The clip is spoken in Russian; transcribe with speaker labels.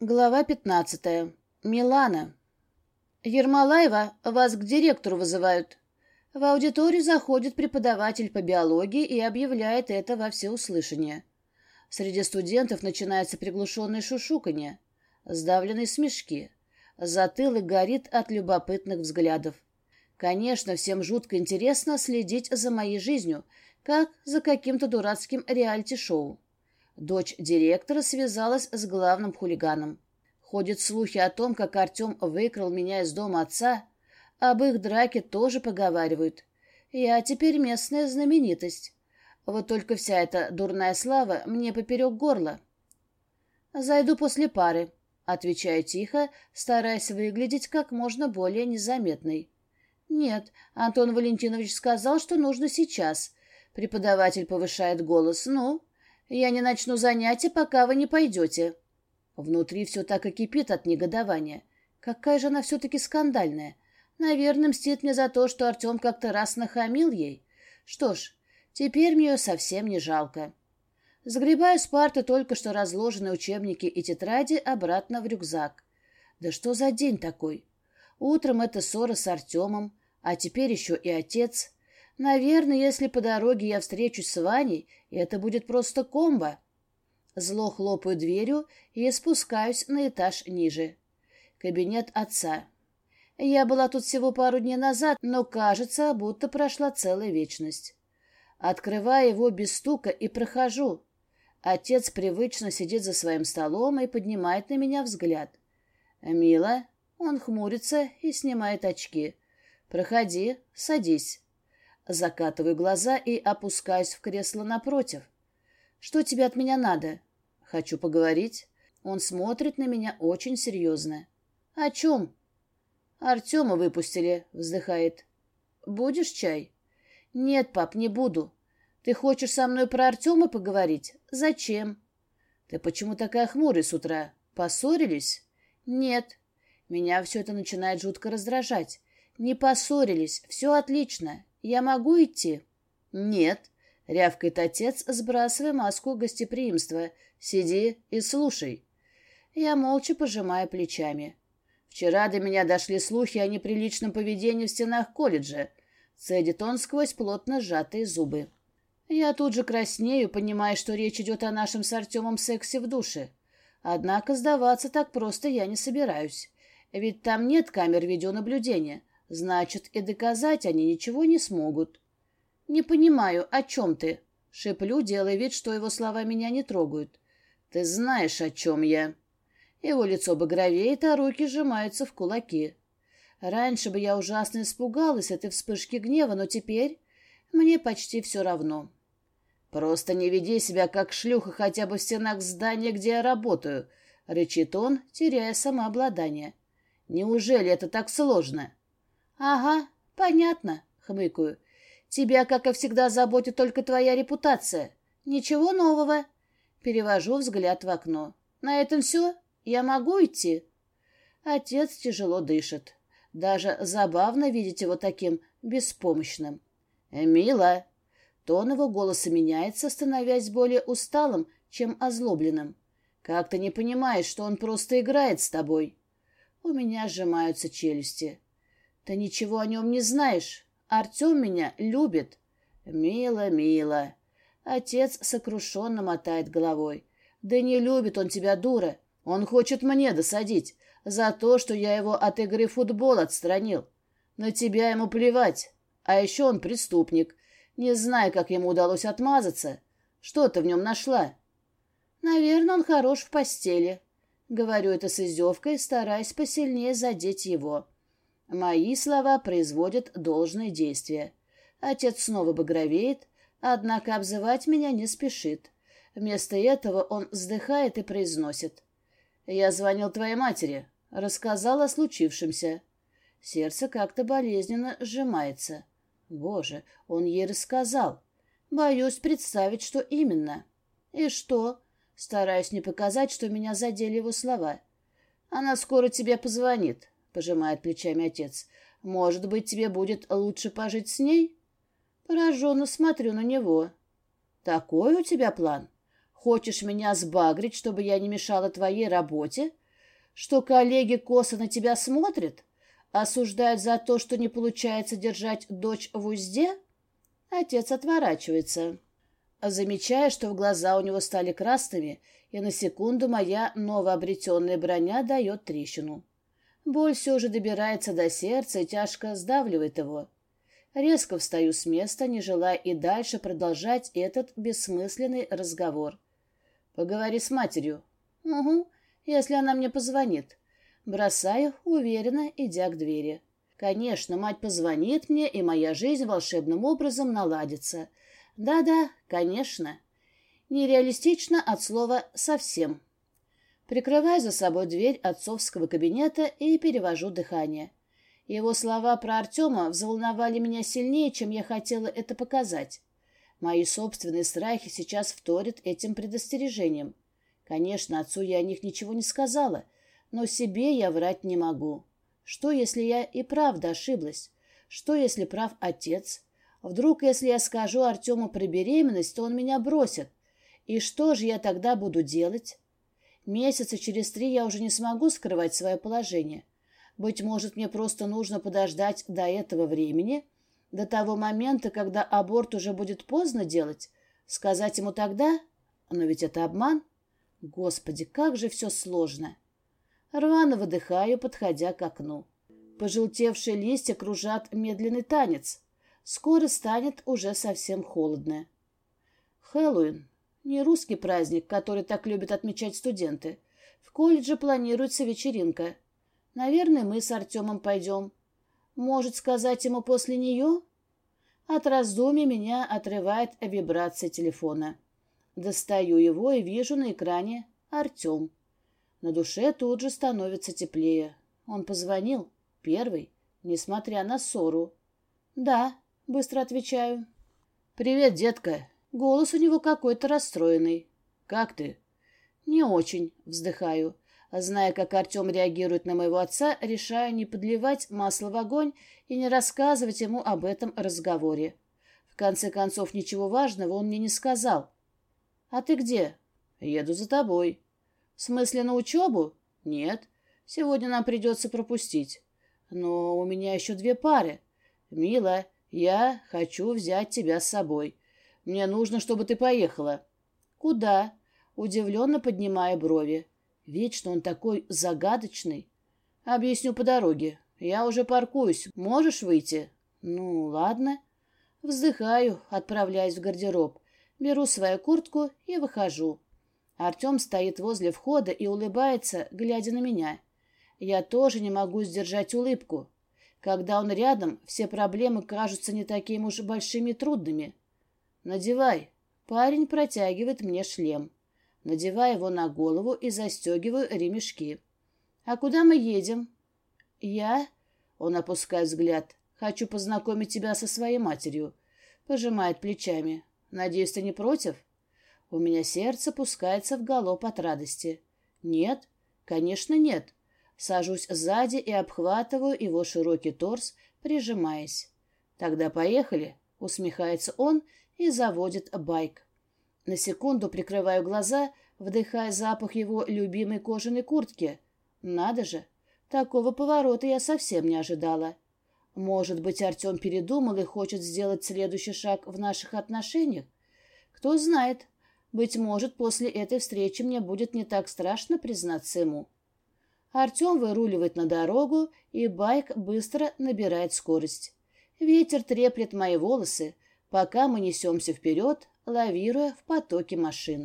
Speaker 1: Глава 15. Милана. Ермолаева, вас к директору вызывают. В аудиторию заходит преподаватель по биологии и объявляет это во всеуслышание. Среди студентов начинается приглушенное шушуканье, сдавленные смешки. Затылок горит от любопытных взглядов. Конечно, всем жутко интересно следить за моей жизнью, как за каким-то дурацким реалити-шоу. Дочь директора связалась с главным хулиганом. Ходят слухи о том, как Артем выкрал меня из дома отца. Об их драке тоже поговаривают. Я теперь местная знаменитость. Вот только вся эта дурная слава мне поперек горла. «Зайду после пары», — отвечаю тихо, стараясь выглядеть как можно более незаметной. «Нет, Антон Валентинович сказал, что нужно сейчас». Преподаватель повышает голос. «Ну, я не начну занятия, пока вы не пойдете. Внутри все так и кипит от негодования. Какая же она все-таки скандальная. Наверное, мстит мне за то, что Артем как-то раз нахамил ей. Что ж, теперь мне ее совсем не жалко. Сгребаю с парты только что разложенные учебники и тетради обратно в рюкзак. Да что за день такой? Утром это ссора с Артемом, а теперь еще и отец. Наверное, если по дороге я встречусь с Ваней, это будет просто комбо. Зло хлопаю дверью и спускаюсь на этаж ниже. Кабинет отца. Я была тут всего пару дней назад, но кажется, будто прошла целая вечность. Открываю его без стука и прохожу. Отец привычно сидит за своим столом и поднимает на меня взгляд. «Мила?» Он хмурится и снимает очки. «Проходи, садись». Закатываю глаза и опускаюсь в кресло напротив. «Что тебе от меня надо?» «Хочу поговорить». Он смотрит на меня очень серьезно. «О чем?» «Артема выпустили», — вздыхает. «Будешь чай?» «Нет, пап, не буду. Ты хочешь со мной про Артема поговорить? Зачем?» «Ты почему такая хмурая с утра? Поссорились?» «Нет». Меня все это начинает жутко раздражать. «Не поссорились, все отлично. «Я могу идти?» «Нет», — рявкает отец, сбрасывая маску гостеприимства. «Сиди и слушай». Я молча пожимаю плечами. «Вчера до меня дошли слухи о неприличном поведении в стенах колледжа», — цедит он сквозь плотно сжатые зубы. Я тут же краснею, понимая, что речь идет о нашем с Артемом сексе в душе. Однако сдаваться так просто я не собираюсь. Ведь там нет камер видеонаблюдения. Значит, и доказать они ничего не смогут. Не понимаю, о чем ты? Шеплю, делая вид, что его слова меня не трогают. Ты знаешь, о чем я. Его лицо багровеет, а руки сжимаются в кулаки. Раньше бы я ужасно испугалась этой вспышки гнева, но теперь мне почти все равно. Просто не веди себя как шлюха хотя бы в стенах здания, где я работаю, — рычит он, теряя самообладание. Неужели это так сложно? «Ага, понятно», — хмыкаю. «Тебя, как и всегда, заботит только твоя репутация. Ничего нового». Перевожу взгляд в окно. «На этом все? Я могу идти?» Отец тяжело дышит. Даже забавно видеть его таким беспомощным. «Мила!» Тон его голоса меняется, становясь более усталым, чем озлобленным. «Как ты не понимаешь, что он просто играет с тобой?» У меня сжимаются челюсти. Ты ничего о нем не знаешь. Артем меня любит. Мило, мило. Отец сокрушенно мотает головой. Да не любит он тебя, дура. Он хочет мне досадить за то, что я его от игры в футбол отстранил. На тебя ему плевать. А еще он преступник. Не знаю, как ему удалось отмазаться. Что ты в нем нашла? Наверное, он хорош в постели. Говорю это с издевкой, стараясь посильнее задеть его. Мои слова производят должное действие. Отец снова багровеет, однако обзывать меня не спешит. Вместо этого он вздыхает и произносит. «Я звонил твоей матери, рассказал о случившемся». Сердце как-то болезненно сжимается. Боже, он ей рассказал. Боюсь представить, что именно. И что? Стараюсь не показать, что меня задели его слова. Она скоро тебе позвонит пожимает плечами отец. Может быть, тебе будет лучше пожить с ней? Пораженно смотрю на него. Такой у тебя план? Хочешь меня сбагрить, чтобы я не мешала твоей работе? Что коллеги косо на тебя смотрят? Осуждают за то, что не получается держать дочь в узде? Отец отворачивается. Замечая, что в глаза у него стали красными, и на секунду моя новообретенная броня дает трещину. Боль все же добирается до сердца и тяжко сдавливает его. Резко встаю с места, не желая и дальше продолжать этот бессмысленный разговор. «Поговори с матерью». «Угу, если она мне позвонит». Бросаю, уверенно, идя к двери. Конечно, мать позвонит мне, и моя жизнь волшебным образом наладится. Да-да, конечно. Нереалистично от слова «совсем». Прикрываю за собой дверь отцовского кабинета и перевожу дыхание. Его слова про Артема взволновали меня сильнее, чем я хотела это показать. Мои собственные страхи сейчас вторят этим предостережением. Конечно, отцу я о них ничего не сказала, но себе я врать не могу. Что, если я и правда ошиблась? Что, если прав отец? Вдруг, если я скажу Артему про беременность, то он меня бросит. И что же я тогда буду делать? Месяца через три я уже не смогу скрывать свое положение. Быть может, мне просто нужно подождать до этого времени, до того момента, когда аборт уже будет поздно делать, сказать ему тогда? Но ведь это обман. Господи, как же все сложно. Рвано выдыхаю, подходя к окну. Пожелтевшие листья кружат медленный танец. Скоро станет уже совсем холодно. Хэллоуин. Не русский праздник, который так любят отмечать студенты. В колледже планируется вечеринка. Наверное, мы с Артемом пойдем. Может, сказать ему после нее? От раздумий меня отрывает вибрация телефона. Достаю его и вижу на экране Артем. На душе тут же становится теплее. Он позвонил. Первый, несмотря на ссору. «Да», — быстро отвечаю. «Привет, детка». Голос у него какой-то расстроенный. «Как ты?» «Не очень», — вздыхаю. Зная, как Артем реагирует на моего отца, решаю не подливать масло в огонь и не рассказывать ему об этом разговоре. В конце концов, ничего важного он мне не сказал. «А ты где?» «Еду за тобой». «В смысле, на учебу?» «Нет. Сегодня нам придется пропустить. Но у меня еще две пары. Мила, я хочу взять тебя с собой. Мне нужно, чтобы ты поехала». «Куда?» Удивленно поднимая брови. Вечно он такой загадочный. «Объясню по дороге. Я уже паркуюсь. Можешь выйти?» «Ну, ладно». Вздыхаю, отправляюсь в гардероб. Беру свою куртку и выхожу. Артем стоит возле входа и улыбается, глядя на меня. Я тоже не могу сдержать улыбку. Когда он рядом, все проблемы кажутся не такими уж большими и трудными. «Надевай». Парень протягивает мне шлем. Надеваю его на голову и застегиваю ремешки. «А куда мы едем?» «Я?» Он опускает взгляд. «Хочу познакомить тебя со своей матерью». Пожимает плечами. Надеюсь, ты не против? У меня сердце пускается в галоп от радости. Нет, конечно, нет. Сажусь сзади и обхватываю его широкий торс, прижимаясь. Тогда поехали, усмехается он и заводит байк. На секунду прикрываю глаза, вдыхая запах его любимой кожаной куртки. Надо же, такого поворота я совсем не ожидала. Может быть, Артем передумал и хочет сделать следующий шаг в наших отношениях? Кто знает. Быть может, после этой встречи мне будет не так страшно признаться ему. Артем выруливает на дорогу, и байк быстро набирает скорость. Ветер треплет мои волосы, пока мы несемся вперед, лавируя в потоке машин.